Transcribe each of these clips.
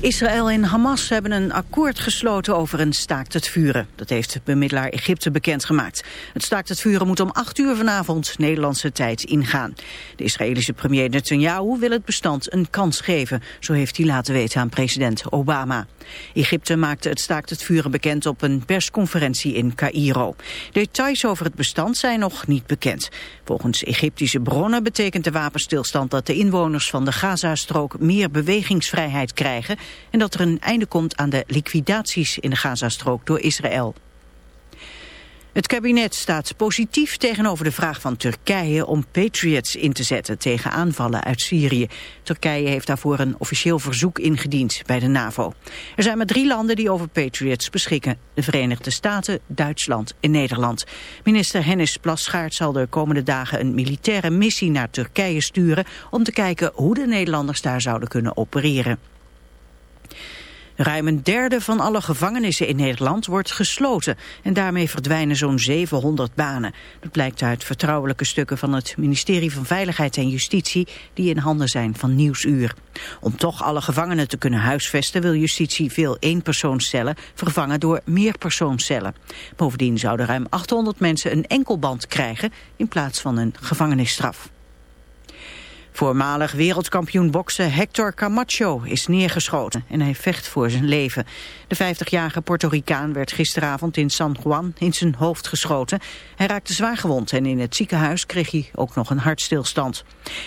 Israël en Hamas hebben een akkoord gesloten over een staakt het vuren. Dat heeft bemiddelaar Egypte bekendgemaakt. Het staakt het vuren moet om 8 uur vanavond Nederlandse tijd ingaan. De Israëlische premier Netanyahu wil het bestand een kans geven. Zo heeft hij laten weten aan president Obama. Egypte maakte het staakt het vuren bekend op een persconferentie in Cairo. Details over het bestand zijn nog niet bekend. Volgens Egyptische bronnen betekent de wapenstilstand dat de inwoners van de Gazastrook meer bewegingsvrijheid krijgen en dat er een einde komt aan de liquidaties in de Gazastrook door Israël. Het kabinet staat positief tegenover de vraag van Turkije om Patriots in te zetten tegen aanvallen uit Syrië. Turkije heeft daarvoor een officieel verzoek ingediend bij de NAVO. Er zijn maar drie landen die over Patriots beschikken. De Verenigde Staten, Duitsland en Nederland. Minister Hennis Plasgaard zal de komende dagen een militaire missie naar Turkije sturen om te kijken hoe de Nederlanders daar zouden kunnen opereren. Ruim een derde van alle gevangenissen in Nederland wordt gesloten en daarmee verdwijnen zo'n 700 banen. Dat blijkt uit vertrouwelijke stukken van het ministerie van Veiligheid en Justitie die in handen zijn van Nieuwsuur. Om toch alle gevangenen te kunnen huisvesten wil justitie veel eenpersoonscellen vervangen door meerpersoonscellen. Bovendien zouden ruim 800 mensen een enkelband krijgen in plaats van een gevangenisstraf. Voormalig wereldkampioen boksen Hector Camacho is neergeschoten en hij vecht voor zijn leven. De 50-jarige Puerto Ricaan werd gisteravond in San Juan in zijn hoofd geschoten. Hij raakte zwaar gewond en in het ziekenhuis kreeg hij ook nog een hartstilstand.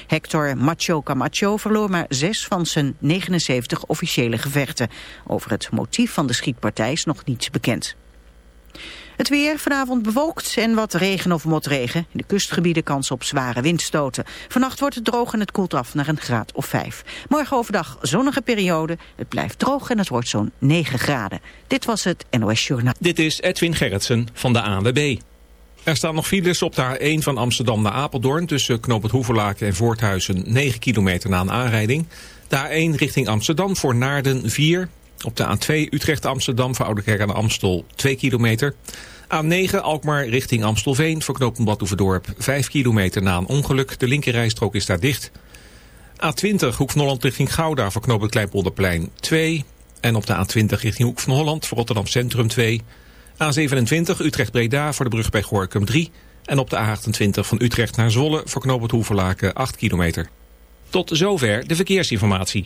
Hector Macho Camacho verloor maar zes van zijn 79 officiële gevechten. Over het motief van de schietpartij is nog niets bekend. Het weer vanavond bewolkt en wat regen of motregen. In de kustgebieden kans op zware windstoten. Vannacht wordt het droog en het koelt af naar een graad of 5. Morgen overdag zonnige periode. Het blijft droog en het wordt zo'n 9 graden. Dit was het NOS Journaal. Dit is Edwin Gerritsen van de ANWB. Er staan nog files op de A1 van Amsterdam naar Apeldoorn... tussen Knoop het Hoeverlaken en Voorthuizen 9 kilometer na een aanrijding. De A1 richting Amsterdam voor Naarden 4... Op de A2 Utrecht-Amsterdam voor Oudekerk aan de Amstel 2 kilometer. A9 Alkmaar richting Amstelveen voor knooppunt Badhoevedorp 5 kilometer na een ongeluk. De linkerrijstrook is daar dicht. A20 Hoek van Holland richting Gouda voor knooppunt Kleinpolderplein 2. En op de A20 richting Hoek van Holland voor Rotterdam Centrum 2. A27 Utrecht-Breda voor de brug bij Gorkum 3. En op de A28 van Utrecht naar Zwolle voor knooppunt Hoeverlaken 8 kilometer. Tot zover de verkeersinformatie.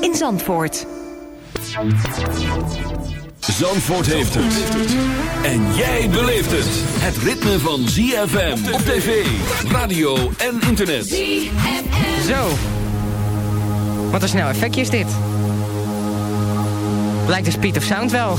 in Zandvoort. Zandvoort heeft het. En jij beleeft het. Het ritme van ZFM op tv, radio en internet. Zo. Wat een snel effectje is dit. Lijkt de speed of sound wel.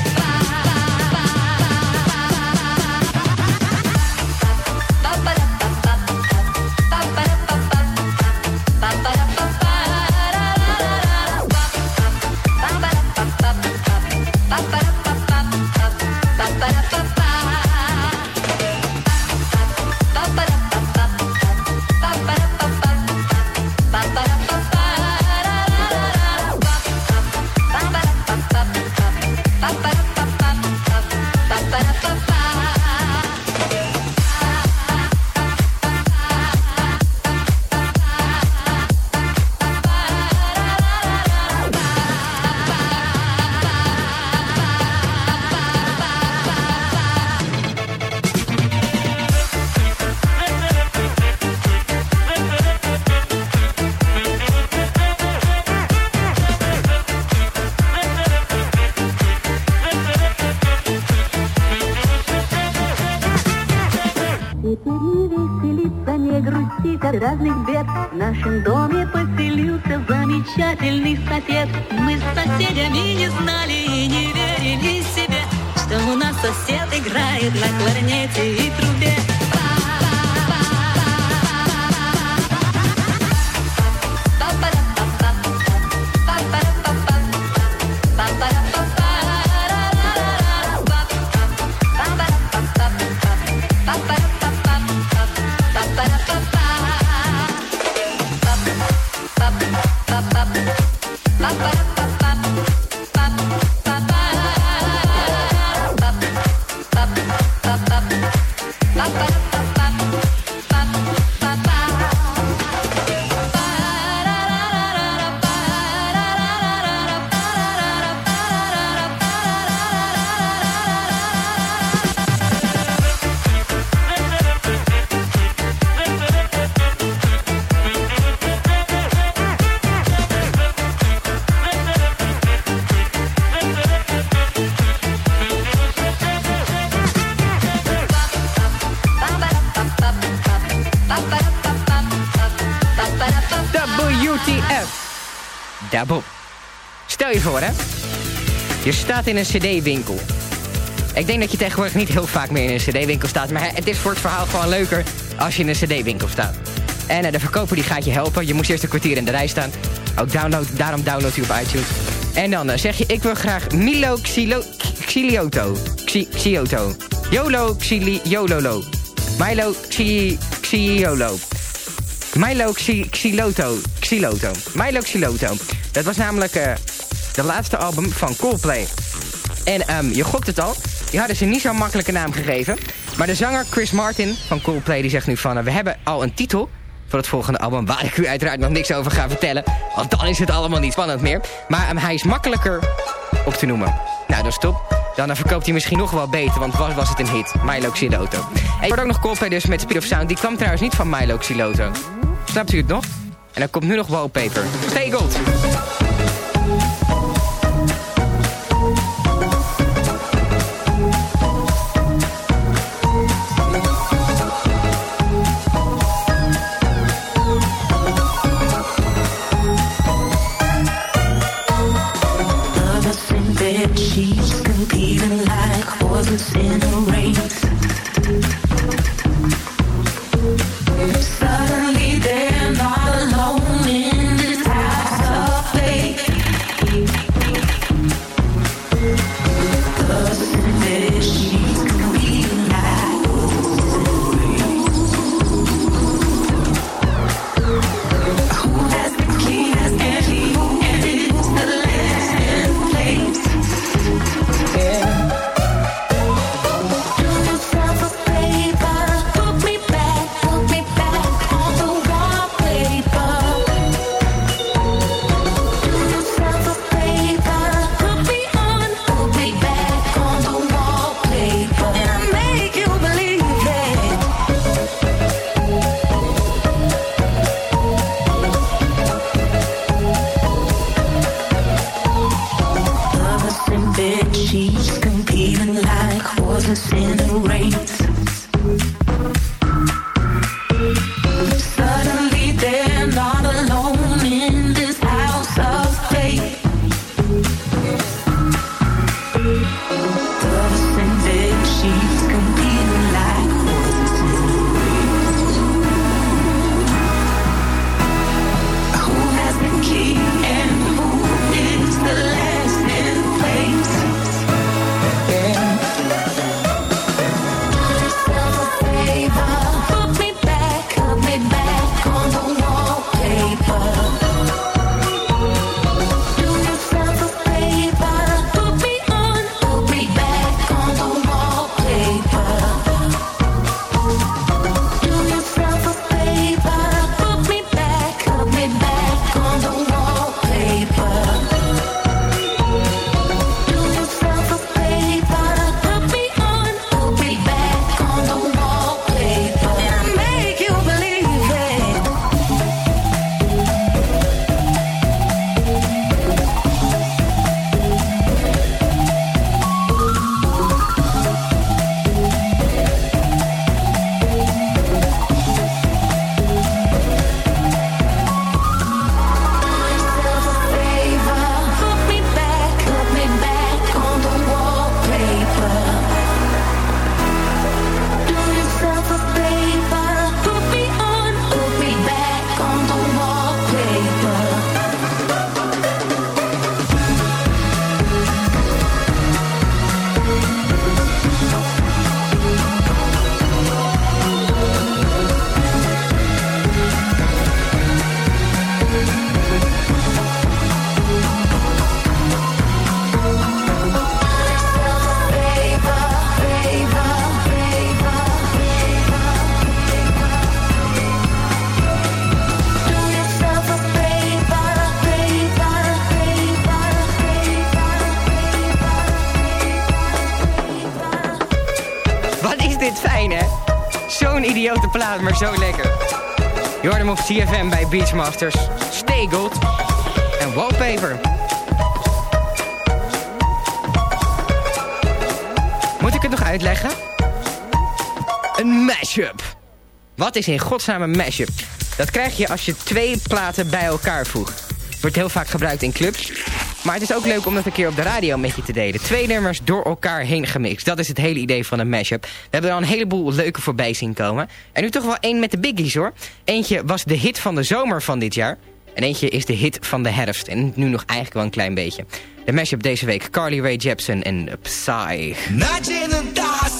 Staat in een cd-winkel. Ik denk dat je tegenwoordig niet heel vaak meer in een cd-winkel staat... maar het is voor het verhaal gewoon leuker als je in een cd-winkel staat. En eh, de verkoper die gaat je helpen. Je moest eerst een kwartier in de rij staan. Ook download, daarom download je op iTunes. En dan eh, zeg je, ik wil graag Milo Xilo, Xilioto. Xi, Xioto. YOLO Xili, YOLOLO. Milo Xi, Xiolo. Milo Xi, Xiloto. Xiloto. Milo Xiloto. Dat was namelijk eh, de laatste album van Coldplay. En ehm, je gokt het al. Die hadden ze niet zo'n makkelijke naam gegeven. Maar de zanger Chris Martin van Coldplay die zegt nu van... eh, we hebben al een titel voor het volgende album... waar ik u uiteraard nog niks over ga vertellen. Want dan is het allemaal niet spannend meer. Maar ehm, hij is makkelijker op te noemen. Nou, dat is top. Dan verkoopt hij misschien nog wel beter, want was, was het een hit. Milo Xiloto. En je ook nog Coldplay dus met Speed of Sound. Die kwam trouwens niet van Milo Xiloto. Snapt u het nog? En dan komt nu nog wallpaper. Stay gold. Idiote plaat, maar zo lekker. Je hoort CFM bij Beachmasters. Stay en Wallpaper. Moet ik het nog uitleggen? Een mashup. Wat is in godsnaam een mashup? Dat krijg je als je twee platen bij elkaar voegt. Wordt heel vaak gebruikt in clubs. Maar het is ook leuk om dat een keer op de radio met je te delen. Twee nummers door elkaar heen gemixt. Dat is het hele idee van een mashup. We hebben er al een heleboel leuke voorbij zien komen. En nu toch wel één met de biggies hoor. Eentje was de hit van de zomer van dit jaar. En eentje is de hit van de herfst. En nu nog eigenlijk wel een klein beetje. De mashup deze week. Carly Rae Jepsen en Psy.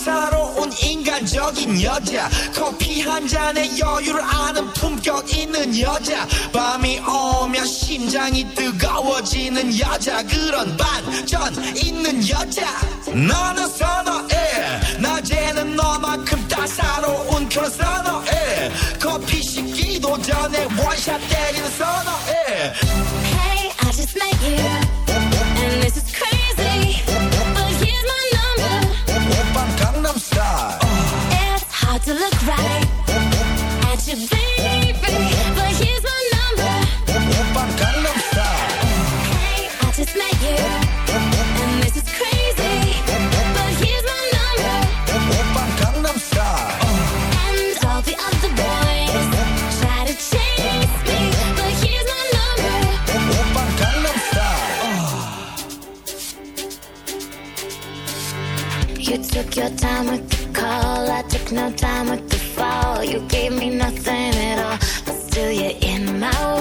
따사로운 인간적인 여자. 커피 한 잔에 여유를 아는 품격 있는 여자. 밤이 오면 심장이 뜨거워지는 여자. 그런 반전 있는 여자. 너는 선어해. 낮에는 너만큼 따사로운 그런 선어해. 커피 식기도 전에 원샷 때리는 선어해. Hey, I just met you, and this is crazy. To look right at you, baby. Took your time with the call, I took no time with the fall. You gave me nothing at all, but still you're in my way.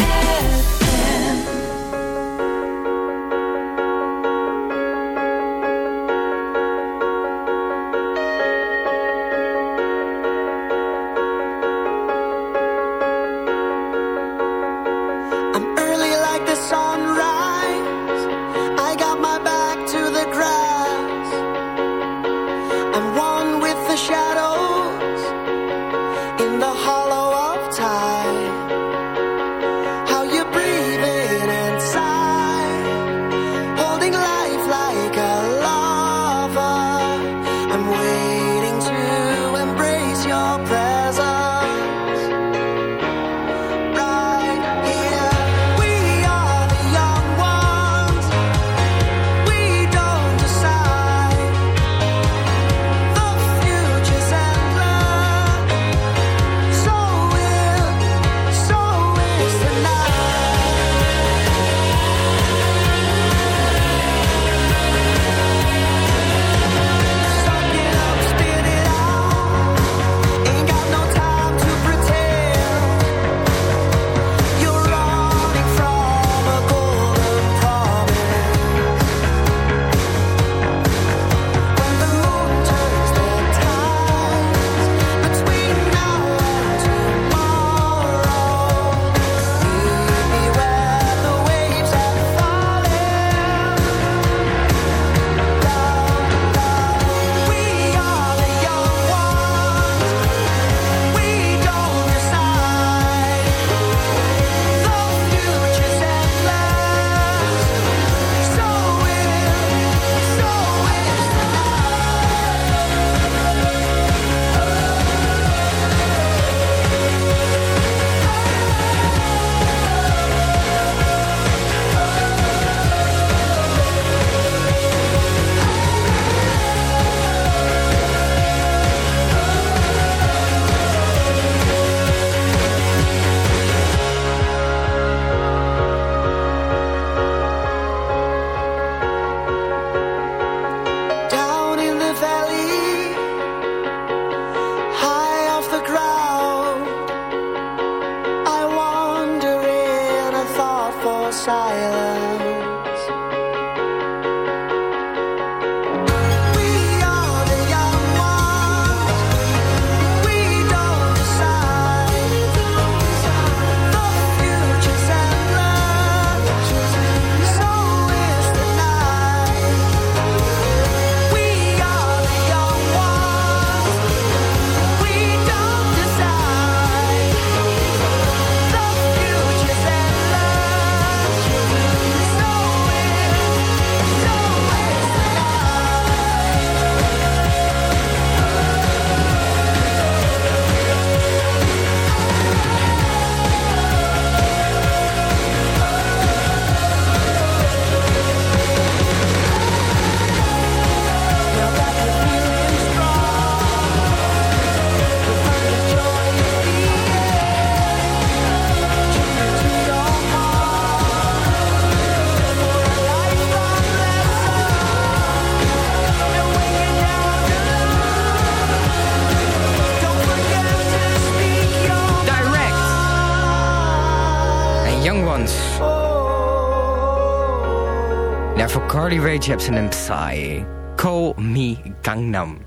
Call Me Gangnam.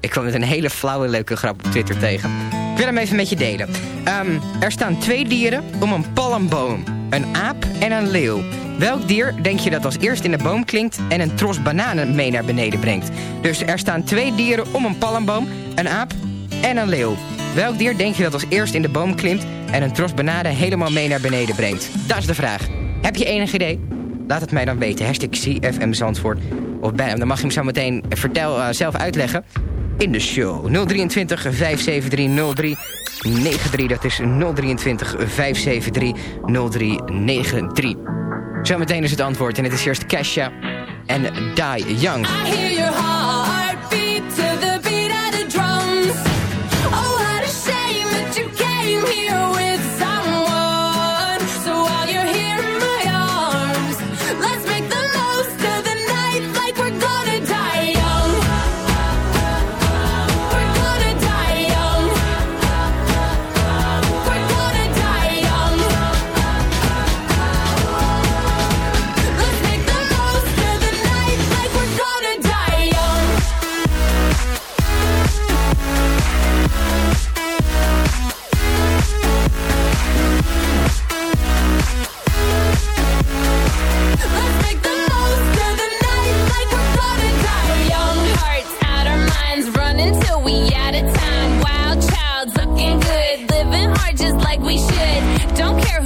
Ik kwam met een hele flauwe leuke grap op Twitter tegen. Ik wil hem even met je delen. Ehm, er staan twee dieren om een palmboom. Een aap en een leeuw. Welk dier denk je dat als eerst in de boom klinkt en een tros bananen mee naar beneden brengt? Dus er staan twee dieren om een palmboom, een aap en een leeuw. Welk dier denk je dat als eerst in de boom klimt en een tros bananen helemaal mee naar beneden brengt? Dat is de vraag. Heb je enig idee? Laat het mij dan weten. Hashtag CFM Zandvoort. Of bij hem. Dan mag je hem zo meteen vertel, uh, zelf uitleggen in de show. 023 573 0393. Dat is 023 573 0393. Zometeen is het antwoord en het is eerst Kesha en Die Young.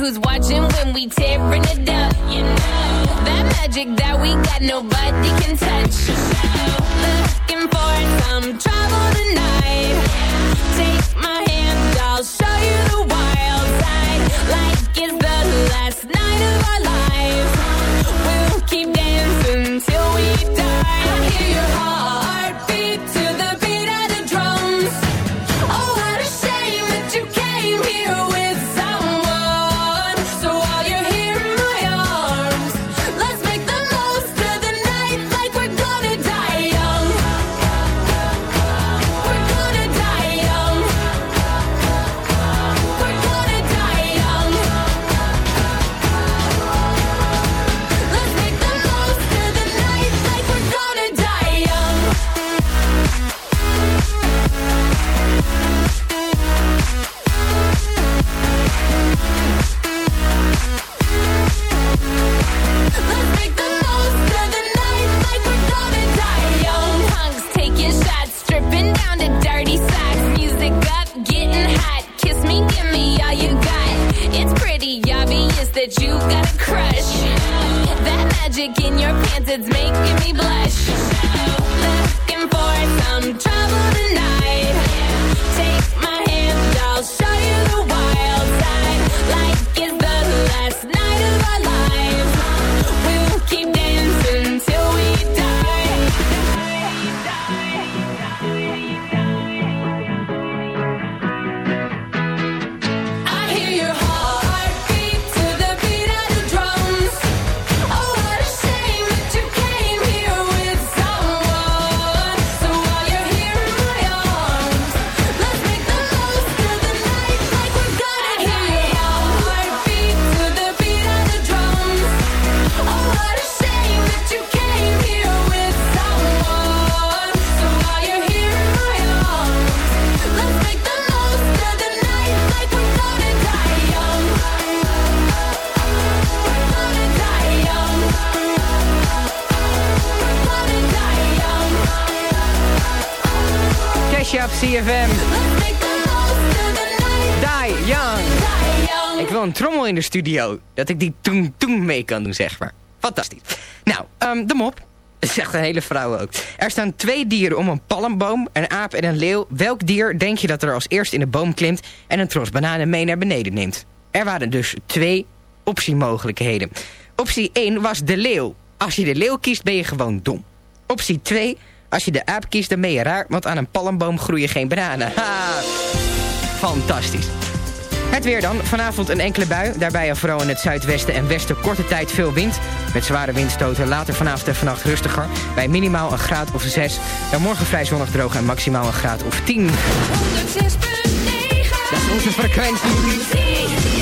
Who's watching when we tearing it up. You know that magic that we got, nobody can touch. So, Looking for some trouble tonight. Take my hand, I'll show you the wild side. Like it's the last night of our lives. We'll keep dancing till we die. I hear your heartbeat studio. Dat ik die toen toen mee kan doen, zeg maar. Fantastisch. Nou, ehm, de mop. Echt een hele vrouw ook. Er staan twee dieren om een palmboom, een aap en een leeuw. Welk dier denk je dat er als eerst in de boom klimt... en een tros bananen mee naar beneden neemt? Er waren dus twee optiemogelijkheden. Optie 1 was de leeuw. Als je de leeuw kiest, ben je gewoon dom. Optie 2, als je de aap kiest, dan ben je raar... want aan een palmboom groeien geen bananen. Ha! Fantastisch. Het weer dan. Vanavond een enkele bui. Daarbij al vooral in het zuidwesten en westen korte tijd veel wind. Met zware windstoten. Later vanavond en vannacht rustiger. Bij minimaal een graad of 6. Dan morgen vrij zonnig droog en maximaal een graad of 10. 106.9 Dat is onze frequentie.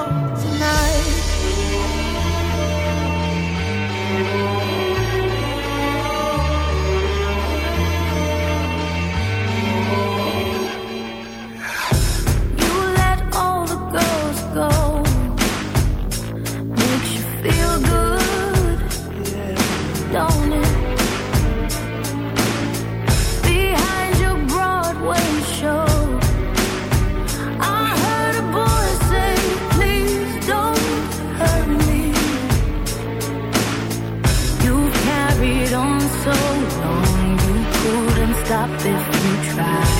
stop if you tried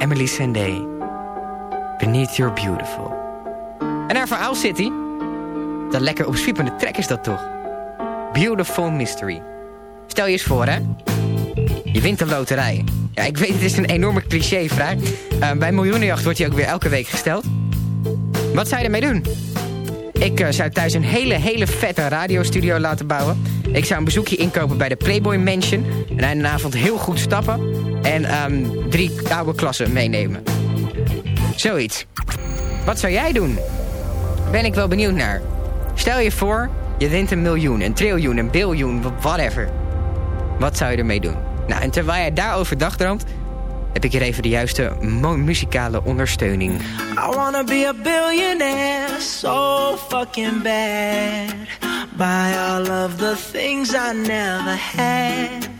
Emily Sandé. Beneath Your Beautiful. En naar Verhaal City. Dat lekker opzwiepende track is dat toch. Beautiful Mystery. Stel je eens voor, hè. Je wint de loterij. Ja, ik weet, het is een enorme clichévraag. Uh, bij Miljoenenjacht wordt die ook weer elke week gesteld. Wat zou je ermee doen? Ik eh, zou thuis een hele, hele vette radiostudio laten bouwen. Ik zou een bezoekje inkopen bij de Playboy Mansion. En een avond heel goed stappen. En ehm, drie oude klassen meenemen. Zoiets. Wat zou jij doen? Ben ik wel benieuwd naar. Stel je voor, je wint een miljoen, een triljoen, een biljoen, whatever. Wat zou je ermee doen? Nou, en terwijl jij daarover dagdroomt... heb ik hier even de juiste muzikale ondersteuning. I wanna be a billionaire so fucking bad. Buy all of the things I never had.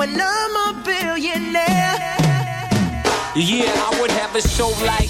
when I'm a billionaire. Yeah, I would have a show like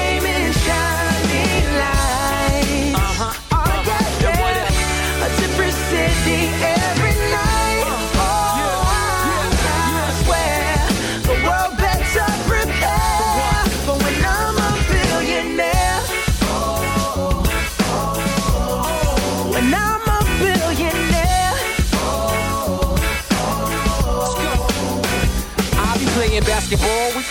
basketball. We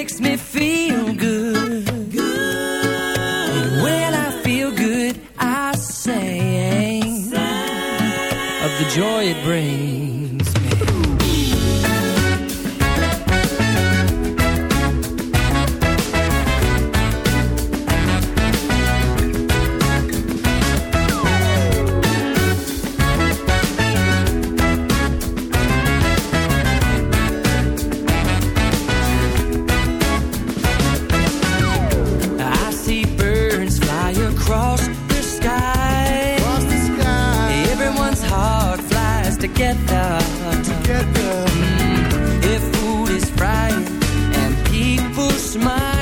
Makes me flies together. Mm, If food is frying and people smiling,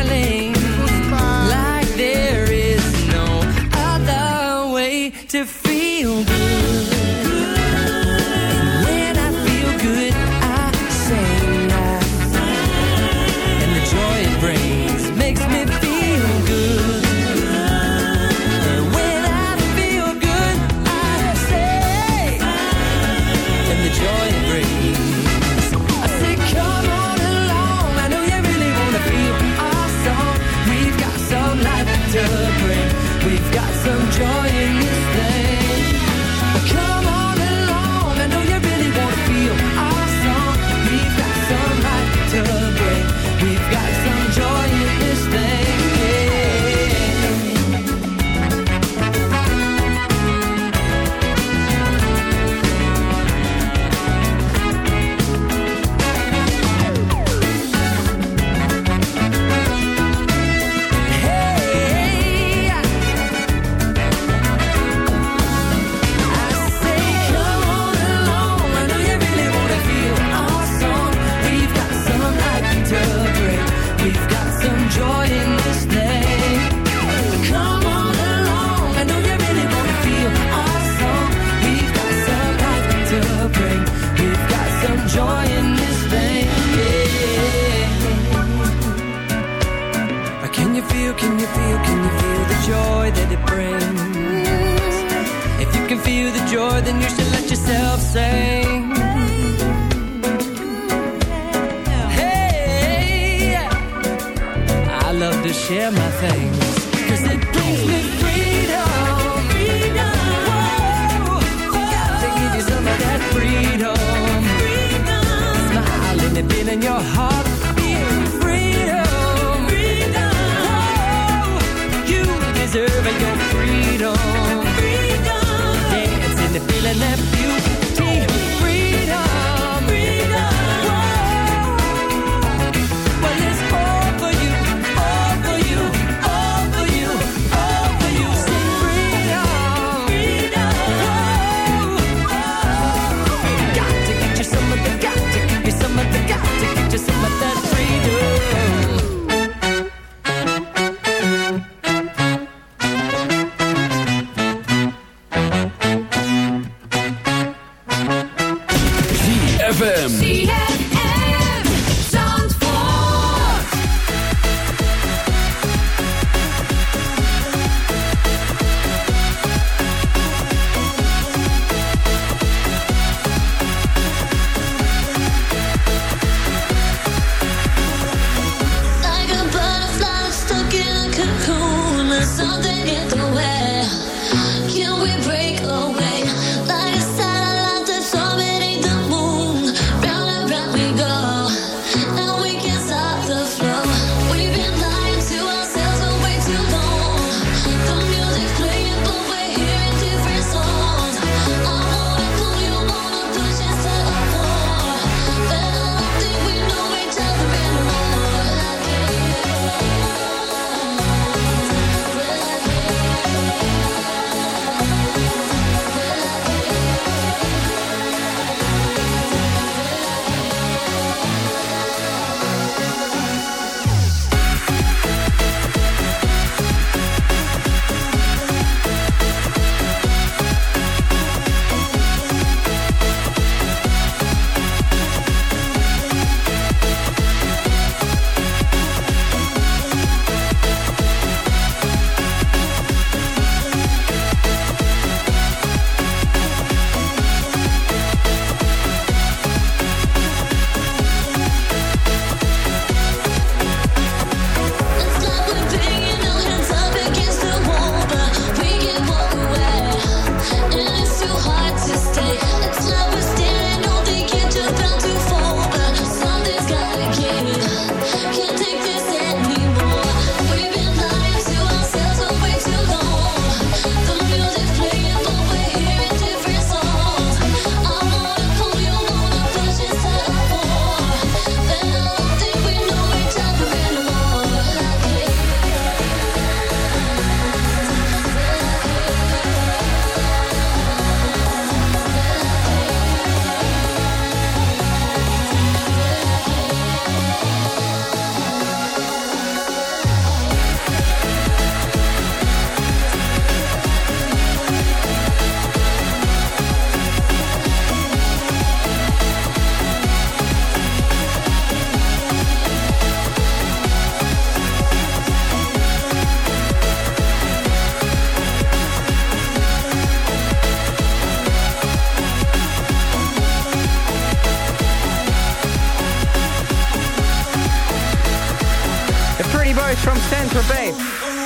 share my things, cause it brings me freedom. Whoa, got to give you some of that freedom. Smile and it feel in your heart. Feel freedom. Whoa, you deserve your freedom. Dancing and feeling that beauty.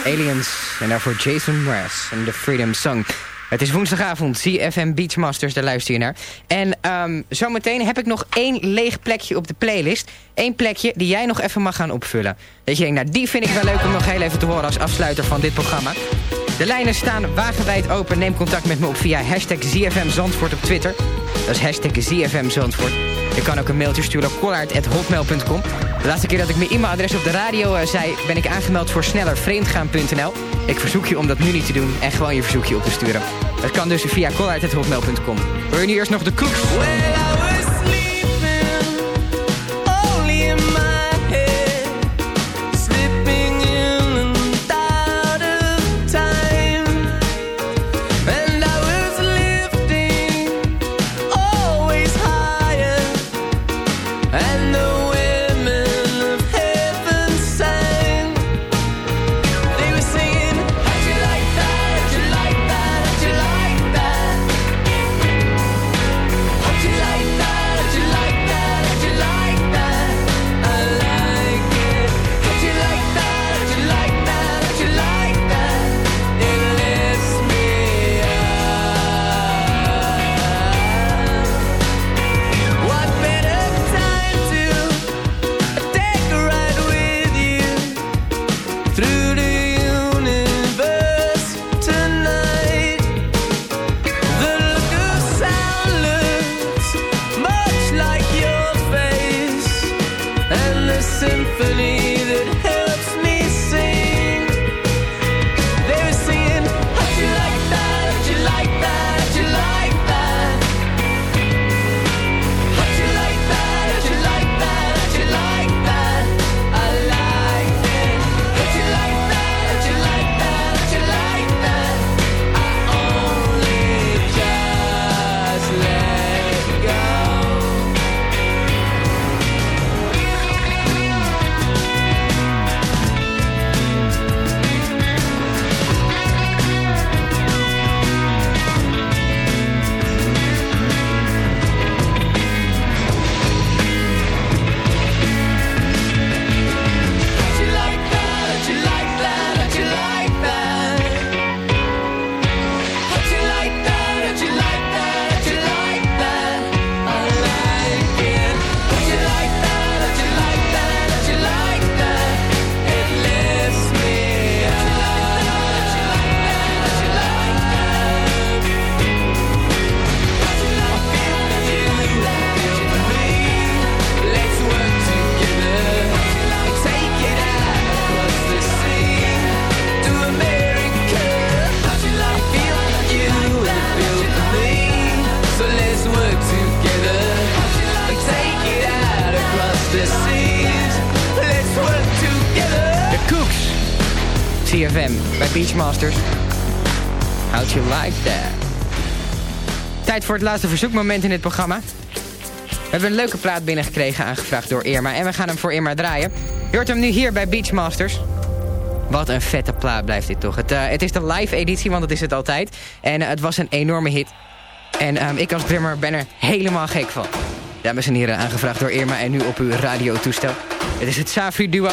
Aliens. En daarvoor Jason Mraz en The Freedom Song. Het is woensdagavond, CFM Beachmasters, daar luister je naar. En um, zometeen heb ik nog één leeg plekje op de playlist. Eén plekje die jij nog even mag gaan opvullen. Dat je denkt, nou die vind ik wel leuk om nog heel even te horen als afsluiter van dit programma. De lijnen staan wagenwijd open. Neem contact met me op via hashtag ZFM Zandvoort op Twitter. Dat is hashtag ZFM Zandvoort. Je kan ook een mailtje sturen op kollaard.hotmail.com. De laatste keer dat ik mijn e-mailadres op de radio uh, zei... ben ik aangemeld voor snellervreemdgaan.nl. Ik verzoek je om dat nu niet te doen en gewoon je verzoekje op te sturen. Dat kan dus via kollaard.hotmail.com. Wil je nu eerst nog de koeks? Het laatste verzoekmoment in dit programma. We hebben een leuke plaat binnengekregen, aangevraagd door Irma. En we gaan hem voor Irma draaien. Je hoort hem nu hier bij Beachmasters. Wat een vette plaat blijft dit toch. Het, uh, het is de live editie, want dat is het altijd. En uh, het was een enorme hit. En um, ik als drummer ben er helemaal gek van. Dames en heren, aangevraagd door Irma en nu op uw radiotoestel. Het is het Safri Duo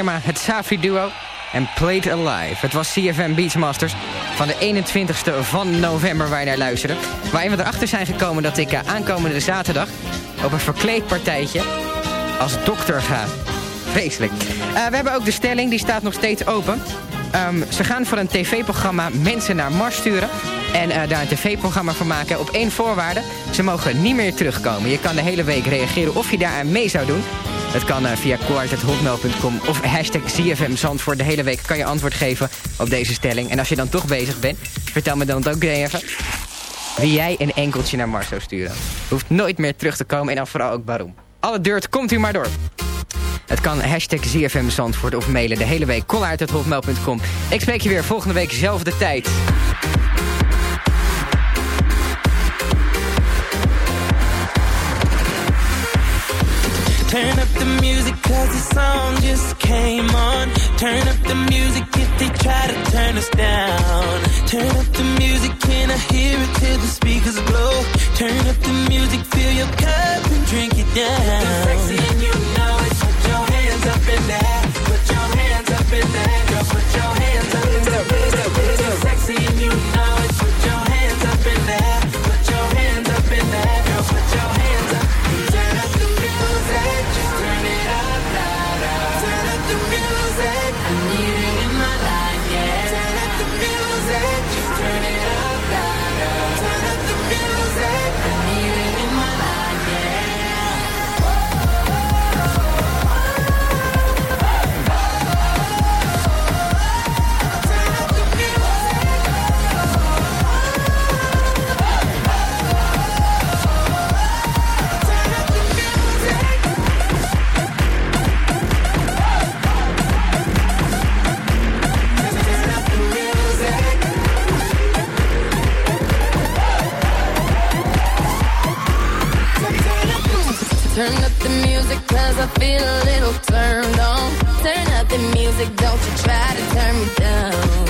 Irma, het Safri duo en Played Alive. Het was CFM Beachmasters van de 21ste van november waar je naar luisterde. Waarin we erachter zijn gekomen dat ik eh, aankomende zaterdag op een verkleedpartijtje als dokter ga. Vreselijk. Eh, we hebben ook de stelling, die staat nog steeds open. Ehm, ze gaan voor een tv-programma mensen naar Mars sturen. En eh, daar een tv-programma van maken op één voorwaarde. Ze mogen niet meer terugkomen. Je kan de hele week reageren of je daar aan mee zou doen. Dat kan eh, via kooruit.hotmail.com of hashtag ZFM Zandvoort. De hele week kan je antwoord geven op deze stelling. En als je dan toch bezig bent, vertel me dan ook even... wie jij een enkeltje naar Mars zou sturen. Hoeft nooit meer terug te komen en dan vooral ook waarom. Alle deurt komt u maar door. Het kan hashtag ZFM Zandvoort of mailen de hele week kollaert.hotmail.com. Ik spreek je weer volgende week zelfde tijd. Turn up the music cause the song just came on. Turn up the music if they try to turn us down. Turn up the music, can I hear it till the speakers blow? Turn up the music, fill your cup and drink it down. It's sexy and you know it. Put your hands up in there. Put your hands up in there. Girl, put your hands up cause I feel a little turned on. Turn up the music, don't you try to turn me down.